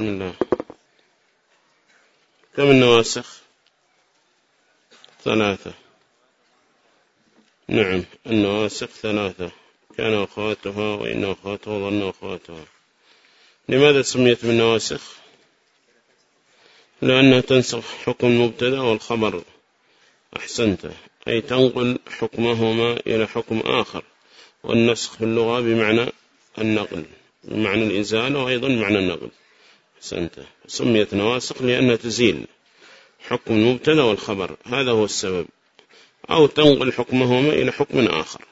بسم الله. كم النواسخ؟ ثلاثة. نعم النواسخ ثلاثة. كان أخواتها وإن أخواتها ظن أخواتها. لماذا سميت بالنواسخ؟ لأنها تنسخ حكم المبتدأ والخبر أحسنت أي تنقل حكمهما إلى حكم آخر والنسخ في اللغة بمعنى النقل بمعنى الإزالة وأيضا بمعنى النقل. أحسنت. سميت نواسخ لأنها تزيل. حكم المبتدا والخبر. هذا هو السبب. أو تنقل حكمهما إلى حكم آخر.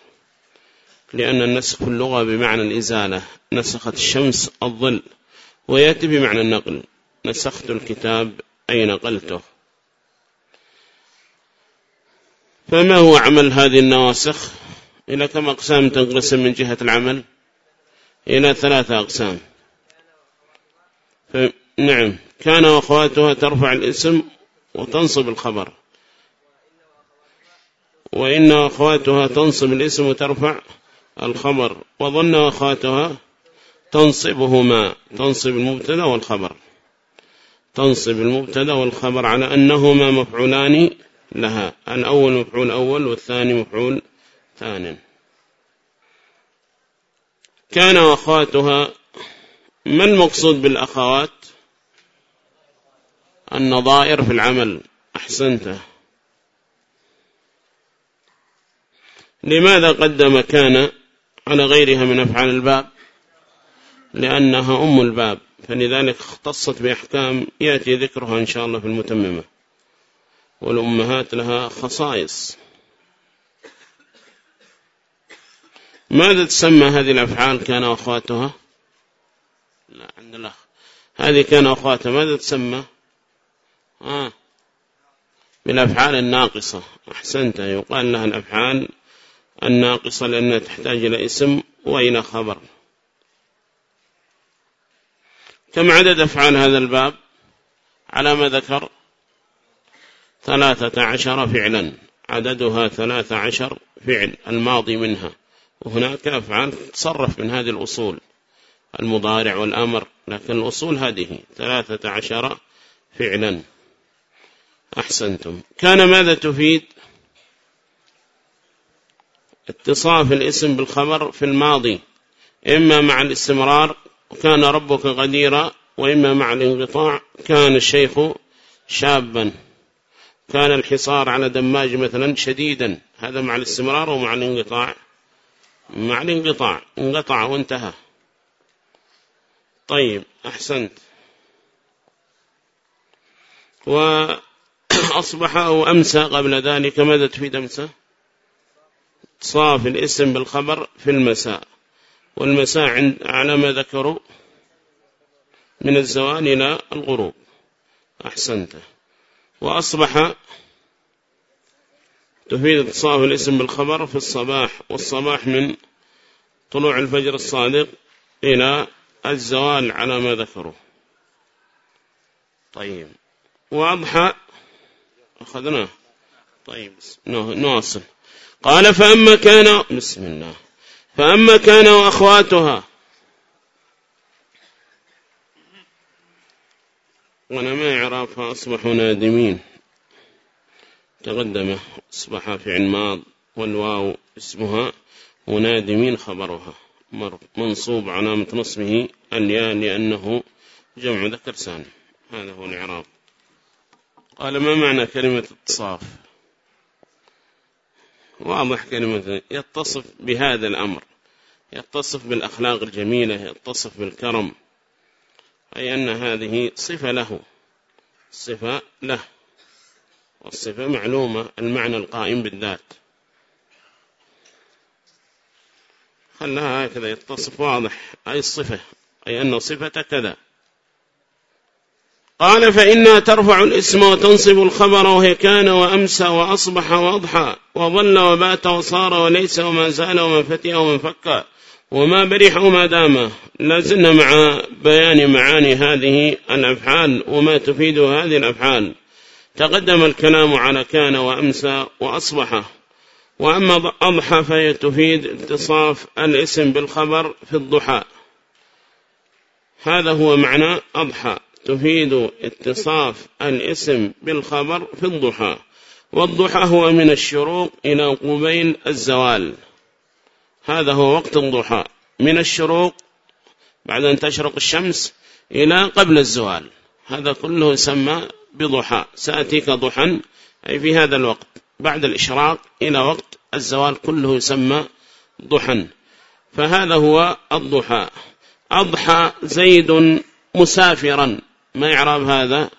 لأن النسخ في اللغة بمعنى الإزالة نسخت الشمس الظل ويأتي بمعنى النقل. نسخت الكتاب أي نقلته. فما هو عمل هذه النواسخ إلى كم أقسام تنقسم من جهة العمل؟ إلى ثلاثة أقسام. نعم. كان وأخواتها ترفع الاسم وتنصب الخبر. وإن أخواتها تنصب الاسم وترفع الخبر. وظن أخواتها تنصبهما تنصب المبتدا والخبر. تنصب المبتدا والخبر على أنهما مفعولان لها. الأول مفعول أول والثاني مفعول ثان. كان أخواتها ما المقصود بالأخوات؟ النظائر في العمل. أحسنته لماذا قدم كان على غيرها من أفعال الباب؟ لأنها أم الباب. فلذلك اختصت بأحكام يأتي ذكرها إن شاء الله في المتممة. والأمهات لها خصائص. ماذا تسمى هذه الأفعال كان أخواتها؟ لا عند الأخ. هذه كان أخواتها. ماذا تسمى؟ آه. بالأفعال الناقصة. أحسنت. يقال لها الأفعال الناقصة لأنها تحتاج إلى اسم وإلى خبر. كم عدد أفعال هذا الباب؟ على ما ذكر ثلاثة عشر فعلا. عددها ثلاثة عشر فعل الماضي منها. وهناك أفعال تصرف من هذه الأصول. المضارع والأمر لكن الأصول هذه ثلاثة عشر فعلا. أحسنتم. كان ماذا تفيد؟ اتصاف الاسم بالخبر في الماضي إما مع الاستمرار وكان ربك قديرا وإما مع الانقطاع كان الشيخ شابا. كان الحصار على دماج مثلا شديدا هذا مع الاستمرار ومع الانقطاع. مع الانقطاع انقطع وانتهى. طيب أحسنت. وأصبح أو أمسى قبل ذلك. ماذا تفيد أمسى؟ صاف الاسم بالخبر في المساء. والمساء على ما ذكروا من الزوال إلى الغروب. أحسنت. وأصبح تفيد اتصاف الاسم بالخبر في الصباح والصباح من طلوع الفجر الصادق إلى الزوال على ما ذكروا. طيب. وأضحى أخذناه طيب. نواصل. قال فأما كان بسم الله. فأما كان وأخواتها. وأنا ما إعرافها أصبحوا نادمين. تقدم أصبح فعل ماض والواو اسمها ونادمين خبرها. منصوب علامة نصبه الياء لأنه جمع ذكر سالم هذا هو الإعراب. قال ما معنى كلمة اتصاف؟ واضح كلمة يتصف بهذا الأمر. يتصف بالأخلاق الجميلة يتصف بالكرم أي أن هذه صفة له صفة له والصفة معلومة المعنى القائم بالذات. خلها هكذا يتصف واضح أي الصفة أي أن صفة كذا. قال فإنها ترفع الإسم وتنصب الخبر وهي كان وأمسى وأصبح وأضحى وظل وبات وصار وليس وما زال وما فتي وما فكى وما برح وما دام. لازلنا مع بيان معاني هذه الأفعال وما تفيد هذه الأفعال. تقدم الكلام على كان وأمسى وأصبح. وأما أضحى فهي تفيد اتصاف الاسم بالخبر في الضحى. هذا هو معنى أضحى. تفيد اتصاف الاسم بالخبر في الضحى. والضحى هو من الشروق إلى قبيل الزوال. هذا هو وقت الضحى. من الشروق بعد أن تشرق الشمس إلى قبل الزوال. هذا كله يسمى بضحى. سأتيك ضحى أي في هذا الوقت. بعد الإشراق إلى وقت الزوال كله يسمى ضحى. فهذا هو الضحى. أضحى زيد مسافرا. ما يعرف هذا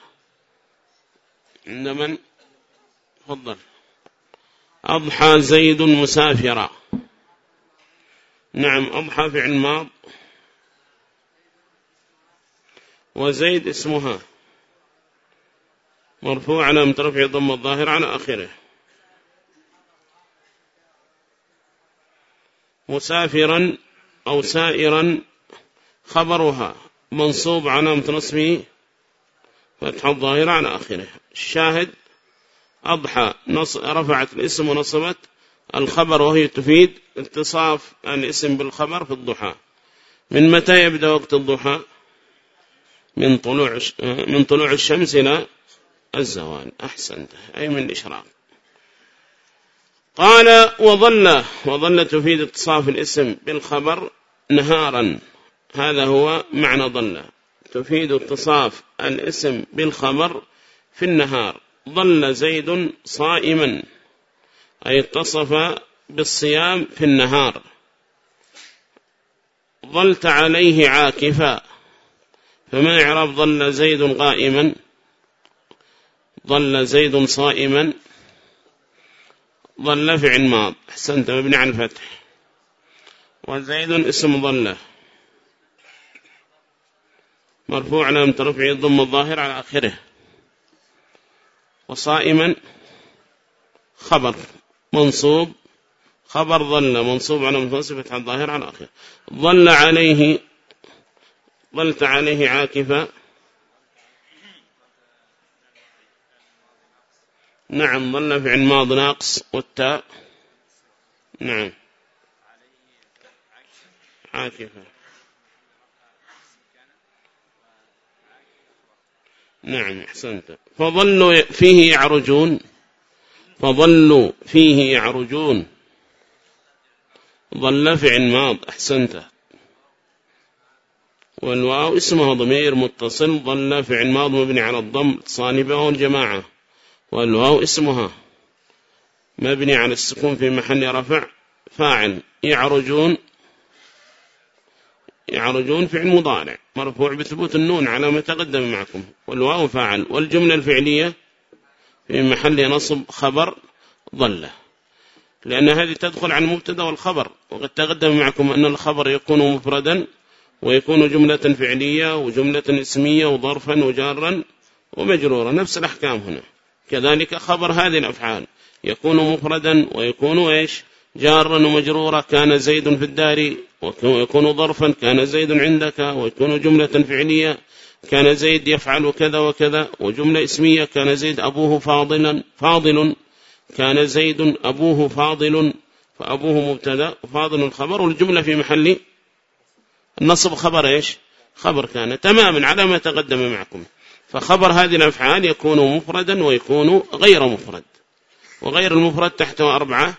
عند من؟ تفضل. أضحى زيد مسافرا. نعم أضحى في ماض. وزيد اسمها. مرفوع على مترفع ضم الظاهر على آخره. مسافرا أو سائرا خبرها منصوب على متنصبه فتح الظاهر على آخره الشاهد أضحى رفعت الاسم ونصبت الخبر وهي تفيد اتصاف الاسم بالخبر في الضحى. من متى يبدأ وقت الضحى؟ من طلوع من طلوع الشمس إلى الزوال. أحسنت. أي من الإشراق. قال وظل وظل تفيد اتصاف الاسم بالخبر نهارا. هذا هو معنى ظل. تفيد اتصاف الاسم بالخبر في النهار. ظل زيد صائما أي اتصف بالصيام في النهار. ظلت عليه عاكفا فما يعرف ظل زيد قائما؟ ظل زيد صائما ظل فعل ماض أحسنت مبني على الفتح. وزيد اسم ظله مرفوع على ترفع الضم الظاهر على آخره. وصائما خبر منصوب خبر ظل منصوب على على الظاهر على آخره. ظل عليه ظلت عليه عاكفا. نعم ظل في ماض ناقص والتاء. نعم. عاكفة نعم أحسنت. فظلوا فيه يعرجون. فظلوا فيه يعرجون. ظل فعل ماض أحسنت. والواو اسمها ضمير متصل ظل فعل ماض مبني على الضم صانبه والجماعة والواو اسمها مبني على السكون في محل رفع فاعل يعرجون. يعرجون فعل مضارع مرفوع بثبوت النون على ما تقدم معكم. والواو فاعل والجملة الفعلية في محل نصب خبر ظل لأن هذه تدخل عن المبتدا والخبر وقد تقدم معكم أن الخبر يكون مفردا ويكون جملة فعلية وجملة اسمية وظرفا وجارا ومجرورا نفس الأحكام هنا. كذلك خبر هذه الأفعال يكون مفردا ويكون إيش؟ جارا ومجرورا كان زيد في الدار ويكون ظرفا كان زيد عندك ويكون جملة فعلية كان زيد يفعل كذا وكذا وجملة اسمية كان زيد أبوه فاضلا فاضل كان زيد أبوه فاضل فأبوه مبتدا وفاضل الخبر والجملة في محل النصب خبر إيش؟ خبر كان تماما على ما تقدم معكم. فخبر هذه الأفعال يكون مفردا ويكون غير مفرد وغير المفرد تحته أربعة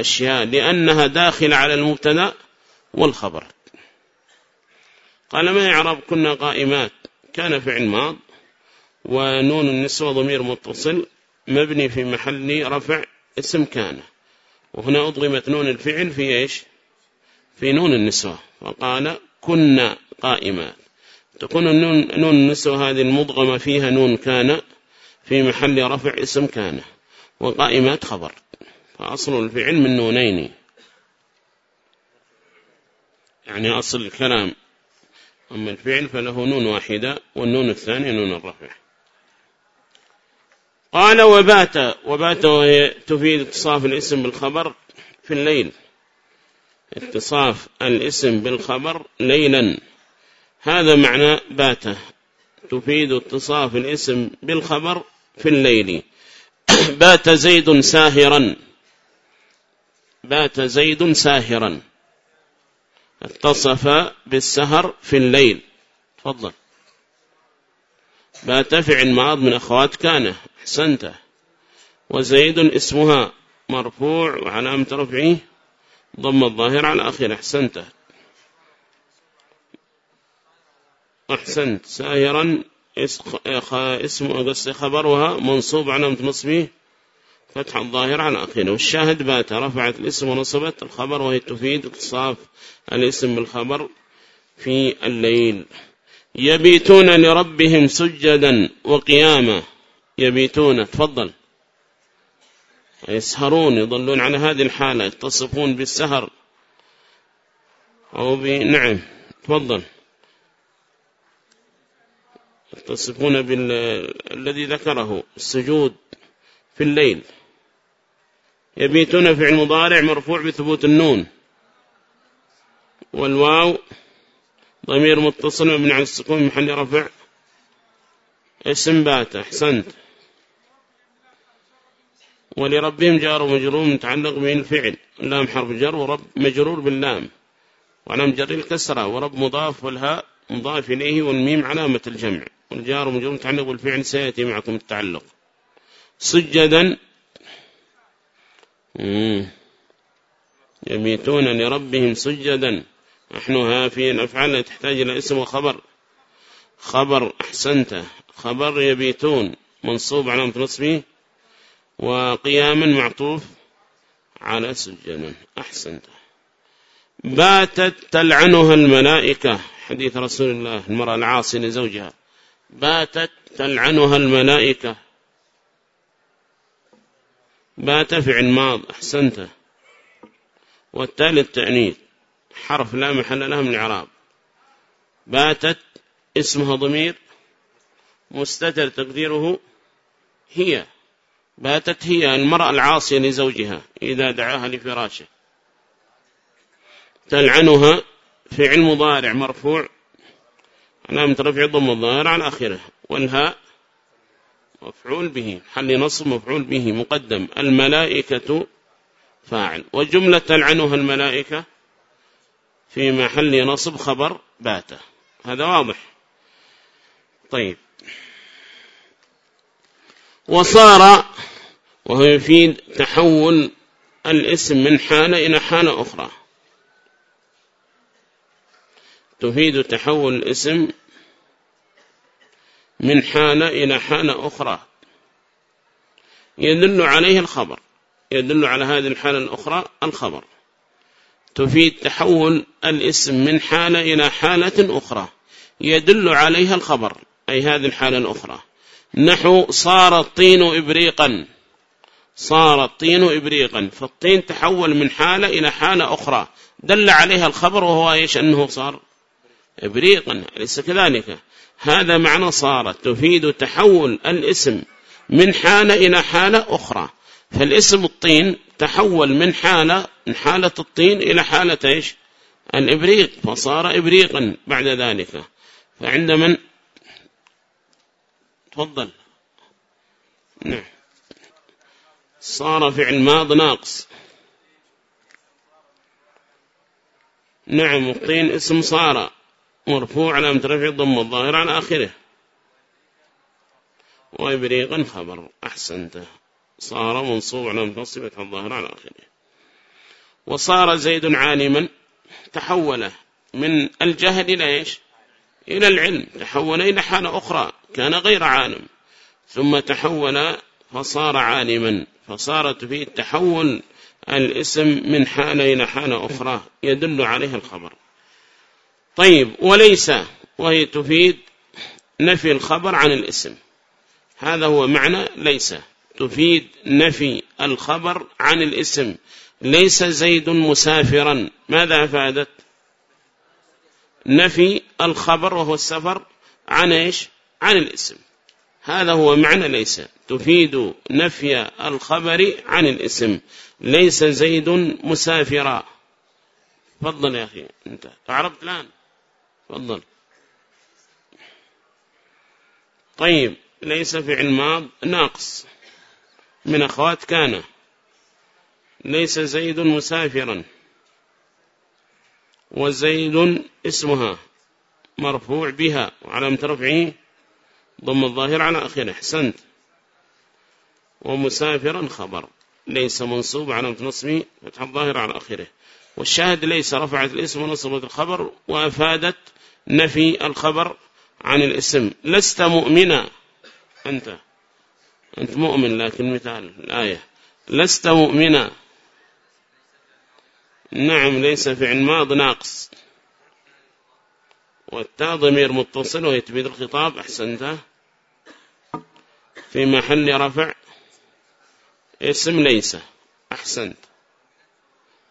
أشياء لأنها داخلة على المبتدا والخبر. قال ما يعرب كنا قائمات؟ كان فعل ماض ونون النسوة ضمير متصل مبني في محل رفع اسم كان. وهنا أضغمت نون الفعل في إيش؟ في نون النسوة وقال كنا قائمات. تكون النون نون النسوة هذه المضغمة فيها نون كان في محل رفع اسم كان. وقائمات خبر. فأصل الفعل من نونين يعني أصل الكلام. أما الفعل فله نون واحدة والنون الثانية نون الرفع. قال وبات. وبات وهي تفيد اتصاف الاسم بالخبر في الليل. اتصاف الاسم بالخبر ليلا. هذا معنى بات. تفيد اتصاف الاسم بالخبر في الليل. بات زيد ساهرا. بات زيد ساهرا. اتصف بالسهر في الليل. تفضل. بات فعل ماض من أخوات كان أحسنت. وزيد اسمها مرفوع وعلامة رفعه ضم الظاهر على أخير أحسنت. أحسنت. سائرا اسم خبرها منصوب علامة نصبه فتح الظاهر على أخيره والشاهد بات رفعت الاسم ونصبت الخبر وهي تفيد اتصاف الاسم بالخبر في الليل. يبيتون لربهم سجدا وقياما. يبيتون تفضل. يسهرون يظلون على هذه الحالة يتصفون بالسهر أو بنعم. تفضل. يتصفون بالذي ذكره السجود في الليل. يبيتون فعل مضارع مرفوع بثبوت النون. والواو ضمير متصل مبني على السكون محل رفع اسم بات أحسنت. ولربهم جار ومجرور متعلق به الفعل. اللام حرف جر ورب مجرور باللام. وعلام جر الكسرة ورب مضاف والهاء مضاف إليه والميم علامة الجمع. والجار ومجرور متعلق بالفعل سيأتي معكم التعلق. سجدا يميتون لربهم سجدا. نحن في الأفعال تحتاج إلى اسم وخبر. خبر أحسنت. خبر يبيتون. منصوب علامة نصبه وقياما معطوف على سجنا أحسنت. باتت تلعنها الملائكة. حديث رسول الله المرأة العاصي لزوجها. باتت تلعنها الملائكة. بات فعل ماض أحسنت والتالي التأنيث حرف لا محل لها من العراب باتت اسمها ضمير. مستتر تقديره هي. باتت هي المرأة العاصية لزوجها إذا دعاها لفراشه. تلعنها فعل مضارع مرفوع. علامة رفع ضم الظاهر على آخره. والهاء مفعول به. حل نصب مفعول به. مقدم. الملائكة فاعل. وجملة تلعنها الملائكة في محل نصب خبر باته. هذا واضح. طيب. وصار وهو يفيد تحول الاسم من حالة إلى حالة أخرى. تفيد تحول الاسم من حالة إلى حالة أخرى. يدل عليه الخبر. يدل على هذه الحالة الأخرى الخبر. تفيد تحول الاسم من حالة إلى حالة أخرى. يدل عليها الخبر أي هذه الحالة الأخرى. نحو صار الطين إبريقا. صار الطين إبريقا. فالطين تحول من حالة إلى حالة أخرى. دل عليها الخبر وهو إيش؟ أنه صار إبريقا. أليس كذلك؟ هذا معنى صار تفيد تحول الاسم من حالة إلى حالة أخرى. فالاسم الطين تحول من حالة من حالة الطين إلى حالة إيش؟ الإبريق فصار إبريقا بعد ذلك. فعند من؟ تفضل. نعم. صار فعل ماض ناقص. نعم الطين اسم صار. مرفوع على رفع ضم الظاهر على آخره. وإبريقا خبر أحسنته. صار منصوب على منتصبة الظاهر على آخره. وصار زيد عالما تحول من الجهل إلى إيش؟ إلى العلم. تحول إلى حالة أخرى. كان غير عالم. ثم تحول فصار عالما. فصارت فيه التحول الاسم من حالة إلى حالة أخرى يدل عليها الخبر. طيب وليس وهي تفيد نفي الخبر عن الاسم. هذا هو معنى ليس. تفيد نفي الخبر عن الاسم. ليس زيد مسافرا. ماذا أفادت؟ نفي الخبر وهو السفر عن إيش؟ عن الاسم. هذا هو معنى ليس. تفيد نفي الخبر عن الاسم. ليس زيد مسافرا. تفضل يا أخي أنت أعربت الآن. تفضل. طيب ليس في علماض ناقص. من أخوات كان. ليس زيد مسافرا. وزيد اسمها مرفوع بها. وعلامة رفعه ضم الظاهر على آخره أحسنت. ومسافرا خبر. ليس منصوب على نصبه فتح الظاهر على آخره والشاهد ليس رفعت الاسم ونصبت الخبر وأفادت نفي الخبر عن الاسم. لست مؤمنا. أنت. أنت مؤمن لكن مثال الآية. لست مؤمنا. نعم ليس فعل ماض ناقص. والتاء ضمير متصل ويتبيد الخطاب. أحسنت. في محل رفع. اسم ليس. أحسنت.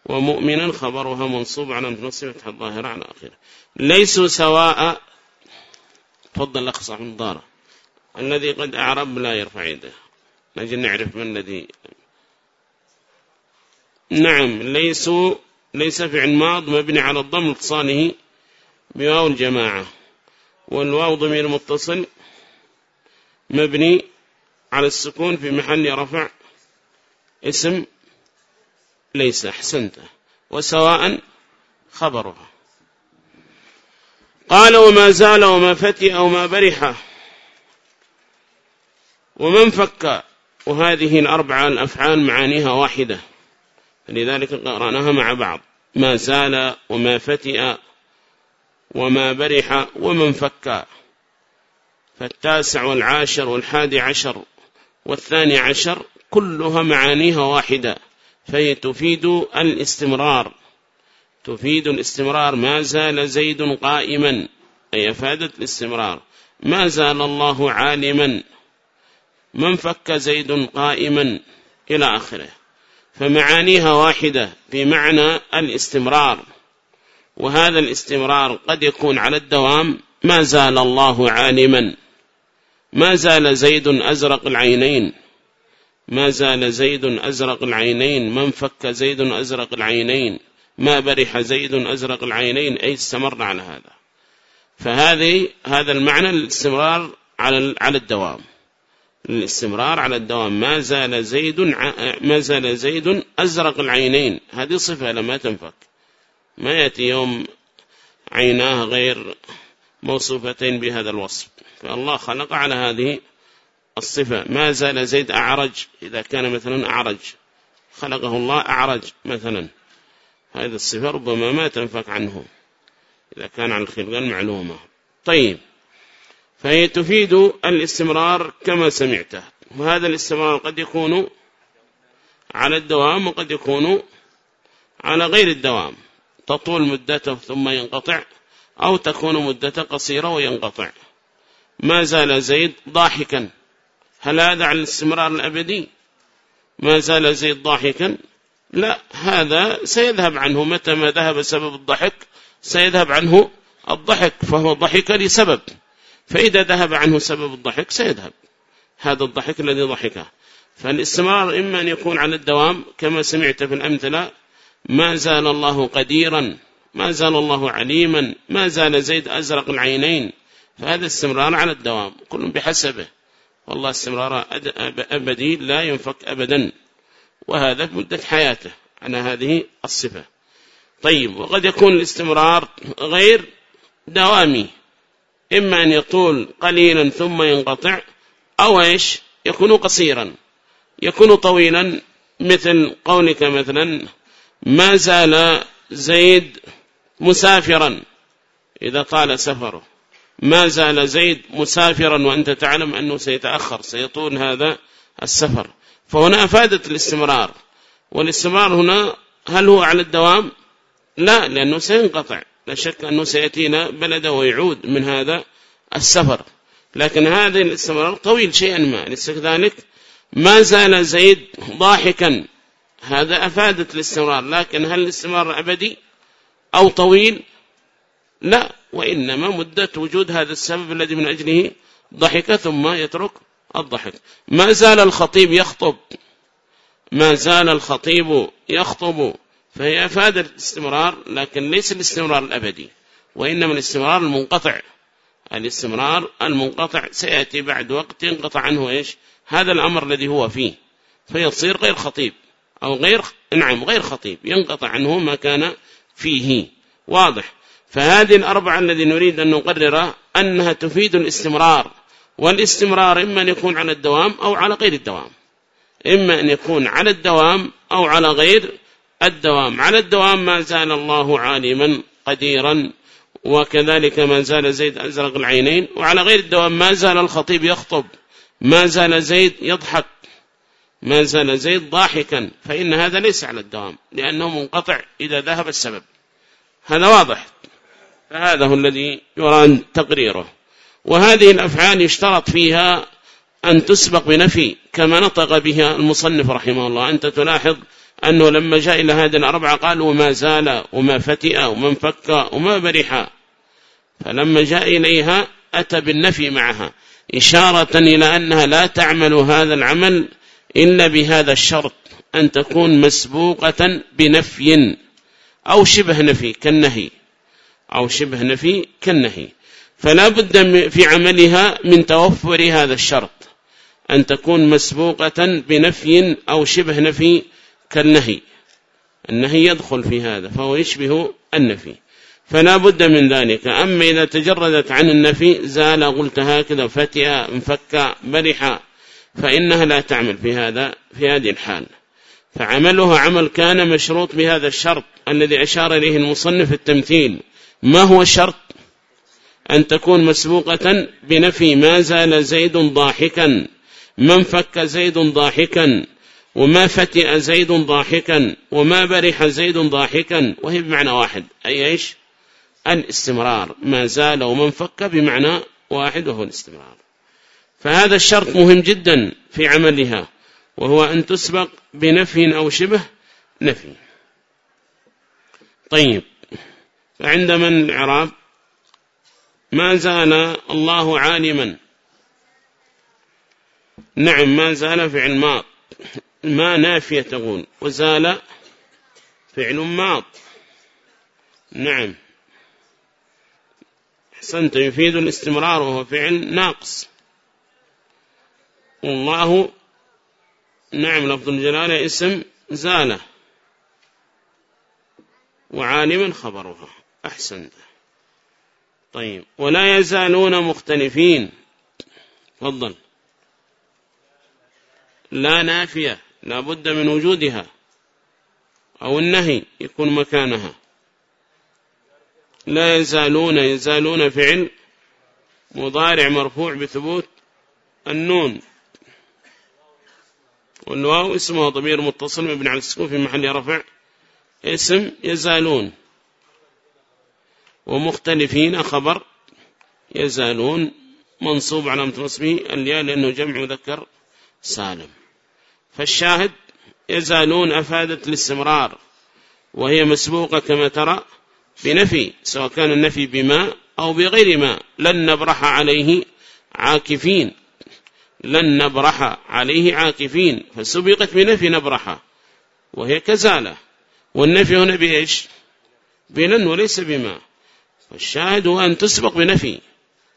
ومؤمنا خبرها منصوب على نصب فتح الظاهرة على آخره. ليسوا سواء تفضل لك صاحب الدارة الذي قد أعرب لا يرفع يده. نجي نعرف من الذي. نعم ليسوا ليس فعل ماض مبني على الضم اتصاله بواو الجماعة والواو ضمير متصل مبني على السكون في محل رفع اسم ليس أحسنت وسواء خبرها. قال وما زال وما فتئ وما برح. ومن فك؟ وهذه الأربعة الأفعال معانيها واحدة. لذلك قرأناها مع بعض ما زال وما فتئ وما برح ومن فك. فالتاسع والعاشر والحادي عشر والثاني عشر كلها معانيها واحدة. فهي تفيد الاستمرار. تفيد الاستمرار. ما زال زيد قائما. أي أفادت الاستمرار. ما زال الله عالما. من فك زيد قائما؟ إلى آخره. فمعانيها واحدة في معنى الاستمرار. وهذا الاستمرار قد يكون على الدوام ما زال الله عالما. ما زال زيد أزرق العينين. ما زال زيد أزرق العينين من فك زيد أزرق العينين ما برح زيد أزرق العينين أي استمر على هذا. فهذه هذا المعنى الاستمرار على على الدوام. الاستمرار على الدوام ما زال زيد ما زال زيد أزرق العينين. هذه صفة لما تنفك. ما يأتي يوم عيناه غير موصوفتين بهذا الوصف. فالله خلق على هذه الصفة. ما زال زيد أعرج. إذا كان مثلا أعرج. خلقه الله أعرج مثلا. هذه الصفة ربما ما تنفك عنه. إذا كان عن الخلق المعلومة. طيب. فهي تفيد الاستمرار كما سمعته. وهذا الاستمرار قد يكون على الدوام وقد يكون على غير الدوام. تطول مدته ثم ينقطع أو تكون مدته قصيرة وينقطع. ما زال زيد ضاحكا. هل هذا على الاستمرار الأبدي؟ ما زال زيد ضاحكا. لا هذا سيذهب عنه. متى ما ذهب سبب الضحك سيذهب عنه الضحك فهو ضحك لسبب. فإذا ذهب عنه سبب الضحك سيذهب. هذا الضحك الذي ضحكه. فالاستمرار إما أن يكون على الدوام كما سمعت في الأمثلة ما زال الله قديرا ما زال الله عليما ما زال زيد أزرق العينين. فهذا استمرار على الدوام كل بحسبه. والله استمرار أبدي لا ينفك أبدا. وهذا مدة حياته. على هذه الصفة. طيب وقد يكون الاستمرار غير دوامي. إما أن يطول قليلا ثم ينقطع أو إيش؟ يكون قصيرا. يكون طويلا مثل قولك مثلا ما زال زيد مسافرا. إذا طال سفره. ما زال زيد مسافرا وأنت تعلم أنه سيتأخر سيطول هذا السفر. فهنا أفادت الاستمرار. والاستمرار هنا هل هو على الدوام؟ لا لأنه سينقطع. لا شك أنه سيأتينا بلده ويعود من هذا السفر. لكن هذا الاستمرار طويل شيئا ما. ليس كذلك؟ ما زال زيد ضاحكا. هذا أفادت الاستمرار. لكن هل الاستمرار أبدي أو طويل؟ لا وإنما مدة وجود هذا السبب الذي من أجله ضحك ثم يترك الضحك. ما زال الخطيب يخطب. ما زال الخطيب يخطب. فهي أفاد الاستمرار لكن ليس الاستمرار الأبدي وإنما الاستمرار المنقطع. الاستمرار المنقطع سيأتي بعد وقت ينقطع عنه إيش؟ هذا الأمر الذي هو فيه. فيصير غير خطيب أو غير نعم غير خطيب ينقطع عنه ما كان فيه. واضح. فهذه الأربعة الذي نريد أن نقررها أنها تفيد الاستمرار والاستمرار إما أن يكون على الدوام أو على غير الدوام. إما أن يكون على الدوام أو على غير الدوام. على الدوام ما زال الله عالما قديرا وكذلك ما زال زيد أزرق العينين وعلى غير الدوام ما زال الخطيب يخطب ما زال زيد يضحك ما زال زيد ضاحكا. فإن هذا ليس على الدوام لأنه منقطع إذا ذهب السبب. هذا واضح. فهذا هو الذي يراد تقريره. وهذه الأفعال يشترط فيها أن تسبق بنفي كما نطق بها المصنف رحمه الله. أنت تلاحظ أنه لما جاء إلى هذه الأربعة قال وما زال وما فتئ وما انفك وما برح. فلما جاء إليها أتى بالنفي معها إشارة إلى أنها لا تعمل هذا العمل إلا بهذا الشرط أن تكون مسبوقة بنفي أو شبه نفي كالنهي. أو شبه نفي كالنهي. فلا بد في عملها من توفر هذا الشرط أن تكون مسبوقة بنفي أو شبه نفي كالنهي. النهي يدخل في هذا فهو يشبه النفي. فلا بد من ذلك. أما إذا تجردت عن النفي زال قلت هكذا فتئ انفك برح فإنها لا تعمل في هذا في هذه الحال. فعملها عمل كان مشروط بهذا الشرط الذي أشار إليه المصنف التمثيل. ما هو الشرط أن تكون مسبوقة بنفي ما زال زيد ضاحكا؟ من فك زيد ضاحكا؟ وما فتئ زيد ضاحكا؟ وما برح زيد ضاحكا؟ وهي بمعنى واحد. أي إيش؟ الاستمرار. ما زال ومن فك بمعنى واحد وهو الاستمرار. فهذا الشرط مهم جدا في عملها وهو أن تسبق بنفي أو شبه نفي. طيب. فعند من العراب ما زال الله عالما. نعم ما زال فعل ماض. ما نافية تقول وزال فعل ماض. نعم. أحسنت يفيد الاستمرار وهو فعل ناقص. والله نعم لفظ الجلالة اسم زالة وعالما خبرها. أحسنت طيب. ولا يزالون مختلفين. تفضل. لا نافية. لا بد من وجودها. أو النهي. يكون مكانها. لا يزالون. يزالون فعل مضارع مرفوع بثبوت النون. والواو اسمه ضمير متصل مبني على السكون في محل رفع. اسم يزالون. ومختلفين خبر يزالون منصوب على متنصبه الياء لأنه جمع مذكر سالم. فالشاهد يزالون أفادت الاستمرار وهي مسبوقة كما ترى بنفي سواء كان النفي بما أو بغير ما لن نبرح عليه عاكفين. لن نبرح عليه عاكفين فسبقت بنفي نبرح وهي كزالة. والنفي هنا بإيش؟ بلن وليس بما. فالشاهد هو أن تسبق بنفي.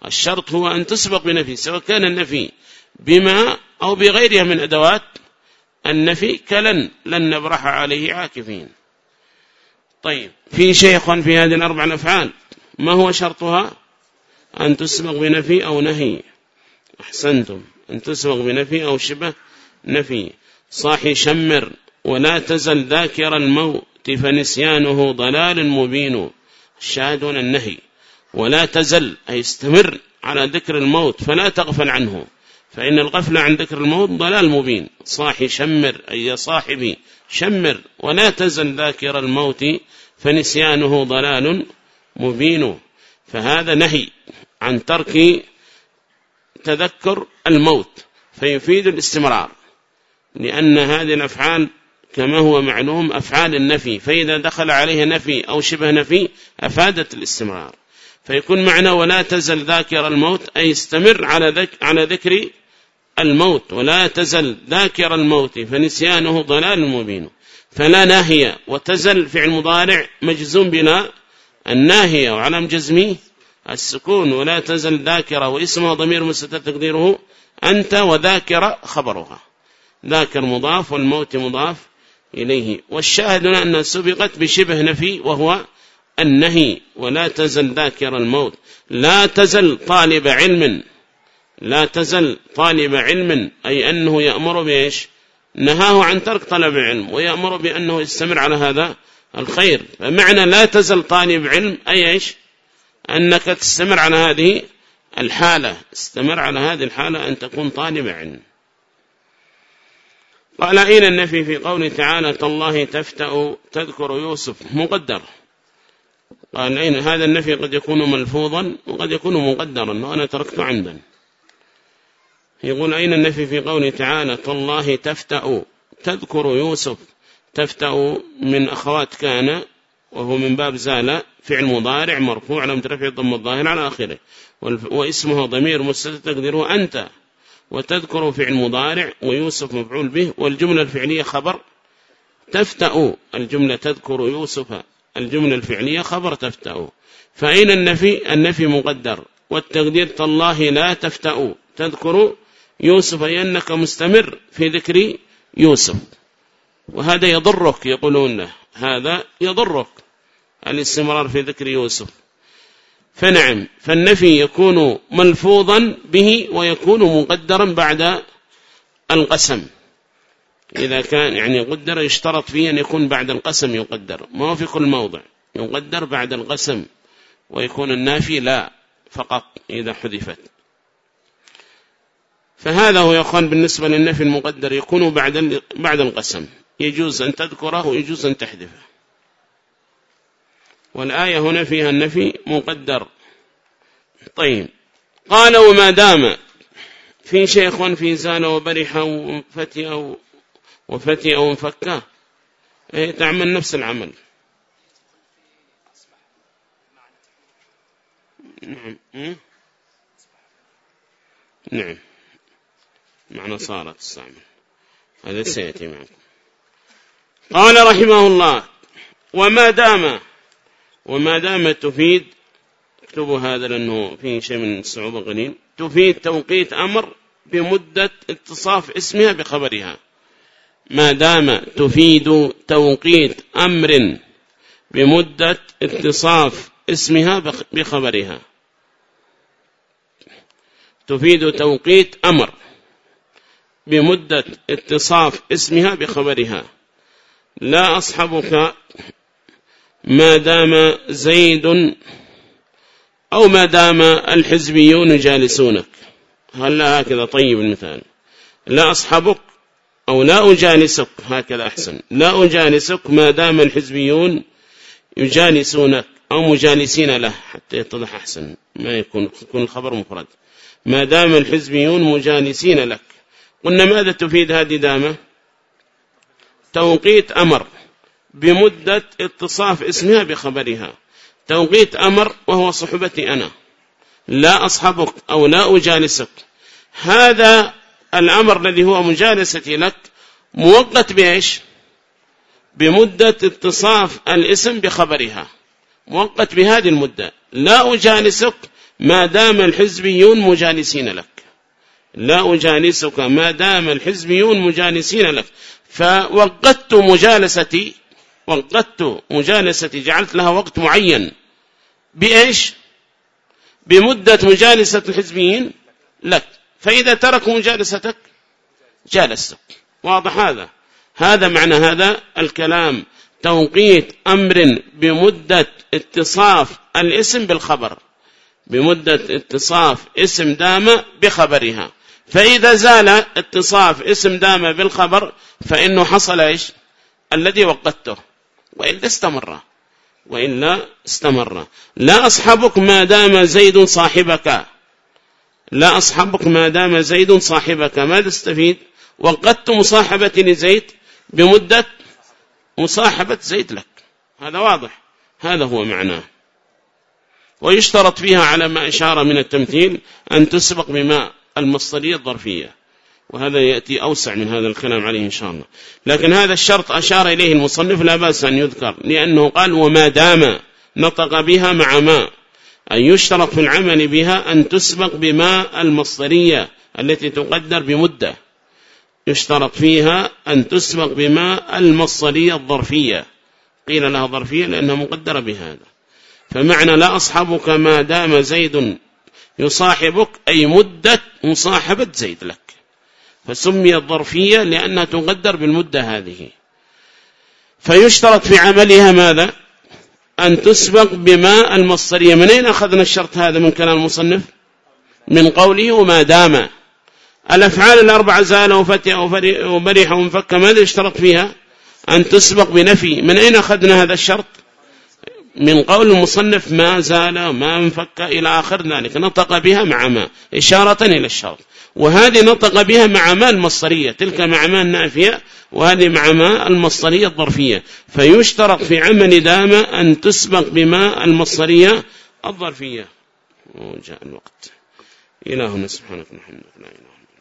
الشرط هو أن تسبق بنفي سواء كان النفي بما أو بغيرها من أدوات النفي كلن لن نبرح عليه عاكفين. طيب في شيخ في هذه الأربع الأفعال ما هو شرطها؟ أن تسبق بنفي أو نهي. أحسنتم أن تسبق بنفي أو شبه نفي. صاحي شمر ولا تزل ذاكر الموت فنسيانه ضلال مبين. الشاهدون النهي ولا تزل أي استمر على ذكر الموت فلا تغفل عنه فإن الغفل عن ذكر الموت ضلال مبين. صاحي شمر أي يا صاحبي شمر ولا تزل ذاكر الموت فنسيانه ضلال مبين. فهذا نهي عن ترك تذكر الموت فيفيد الاستمرار لأن هذه الأفعال كما هو معلوم أفعال النفي فإذا دخل عليها نفي أو شبه نفي أفادت الاستمرار. فيكون معنى ولا تزل ذاكر الموت أي استمر على ذك على ذكر الموت ولا تزل ذاكر الموت فنسيانه ضلال مبين. فلا ناهية وتزل فعل مضارع مجزوم بلا الناهية وعلم جزمي السكون. ولا تزل ذاكرة واسمها ضمير مستتر تقديره أنت وذاكرة خبرها. ذاكر مضاف والموت مضاف. إليه. والشاهد أن سبقت بشبه نفي وهو النهي. ولا تزل ذاكر الموت. لا تزل طالب علم. لا تزل طالب علم. أي أنه يأمر بإيش؟ نهاه عن ترك طلب علم ويأمر بأنه يستمر على هذا الخير. فمعنى لا تزل طالب علم أي إيش؟ أنك تستمر على هذه الحالة. استمر على هذه الحالة أن تكون طالب علم. قال أين النفي في قوله تعالى تالله تفتأ تذكر يوسف مقدر. قال أين هذا النفي قد يكون ملفوظا وقد يكون مقدرا وأنا تركت عمدا. يقول أين النفي في قوله تعالى تالله تفتأ تذكر يوسف تفتأ من أخوات كان وهو من باب زال فعل مضارع مرفوع لم ترفع الضم الظاهر على آخره. واسمه ضمير مستتر تقدره أنت وتذكر فعل مضارع ويوسف مفعول به والجملة الفعلية خبر. تفتأ. الجملة تذكر يوسف. الجملة الفعلية خبر تفتأ. فأين النفي؟ النفي مقدر. والتقدير تالله لا تفتأ. تذكر يوسف أنك مستمر في ذكر يوسف. وهذا يضرك يقولون. هذا يضرك. الاستمرار في ذكر يوسف. فنعم. فالنفي يكون ملفوظا به ويكون مقدرا بعد القسم. إذا كان يعني قدر يشترط فيه أن يكون بعد القسم يقدر. ما هو في كل موضع. يقدر بعد القسم ويكون النافي لا فقط إذا حذفت. فهذا هو أخوان بالنسبة للنفي المقدر. يكون بعد بعد القسم. يجوز أن تذكره ويجوز أن تحذفه. والآية هنا فيها النفي مقدر. طيب. قال وما دام في شيخ في زال وبرح وفتي وفتي أو إيه تعمل نفس العمل. نعم. إيه؟ نعم. معنى صارت تستعمل هذا سيأتي معكم. قال رحمه الله وما دام وما دام تفيد اكتبوا هذا لأنه فيه شيء من الصعوبة قليل تفيد توقيت أمر بمدة اتصاف اسمها بخبرها. ما دام تفيد توقيت أمر بمدة اتصاف اسمها بخبرها. تفيد توقيت أمر بمدة اتصاف اسمها بخبرها. لا أصحبك ما دام زيد أو ما دام الحزبيون جالسونك. هل هكذا؟ طيب المثال. لا أصحبك أو لا أجالسك هكذا أحسن. لا أجالسك ما دام الحزبيون يجالسونك أو مجالسين له حتى يتضح أحسن. ما يكون يكون الخبر مفرد. ما دام الحزبيون مجالسين لك. قلنا ماذا تفيد هذه دامة؟ توقيت أمر. بمدة اتصاف اسمها بخبرها. توقيت أمر وهو صحبتي أنا. لا أصحبك أو لا أجالسك. هذا الأمر الذي هو مجالستي لك موقت بإيش؟ بمدة اتصاف الاسم بخبرها. موقت بهذه المدة. لا أجالسك ما دام الحزبيون مجالسين لك. لا أجالسك ما دام الحزبيون مجالسين لك. فوقت مجالستي وقدت مجالستي جعلت لها وقت معين. بإيش؟ بمدة مجالسة الحزبيين؟ لك. فإذا تركوا مجالستك جالستك. واضح هذا؟ هذا معنى هذا الكلام. توقيت أمر بمدة اتصاف الاسم بالخبر. بمدة اتصاف اسم دام بخبرها. فإذا زال اتصاف اسم دام بالخبر فإنه حصل إيش؟ الذي وقته وإلا استمر. وإلا استمر. لا أصحبك ما دام زيد صاحبك. لا أصحبك ما دام زيد صاحبك. ماذا استفيد وقدت مصاحبة لزيد بمدة مصاحبة زيد لك. هذا واضح. هذا هو معناه. ويشترط فيها على ما إشارة من التمثيل أن تسبق بما المصدرية الظرفية. وهذا يأتي أوسع من هذا الكلام عليه إن شاء الله. لكن هذا الشرط أشار إليه المصنف لا بأس أن يذكر لأنه قال وما دام نطق بها مع ما أن يشترط في العمل بها أن تسبق بما المصدرية التي تقدر بمدة يشترط فيها أن تسبق بما المصدرية الظرفية. قيل لها ظرفية لأنها مقدرة بهذا. فمعنى لا أصحبك ما دام زيد يصاحبك أي مدة مصاحبة زيد لك. فسمي الظرفية لأنها تقدر بالمدة هذه. فيشترط في عملها ماذا؟ أن تسبق بما المصدرية من أين أخذنا الشرط هذا من كلام المصنف؟ من قوله وما دام. الأفعال الأربعة زال وفتح وبرح ومفك ماذا يشترط فيها؟ أن تسبق بنفي. من أين أخذنا هذا الشرط؟ من قول المصنف ما زال ما انفك إلى آخر ذلك. نطق بها مع ما. إشارة إلى الشرط. وهذه نطق بها مع ما المصرية تلك مع ما النافية وهذه مع ما المصرية الظرفية. فيشترط في عمل دام أن تسبق بما المصرية الظرفية. وجاء الوقت. إلهنا لا إله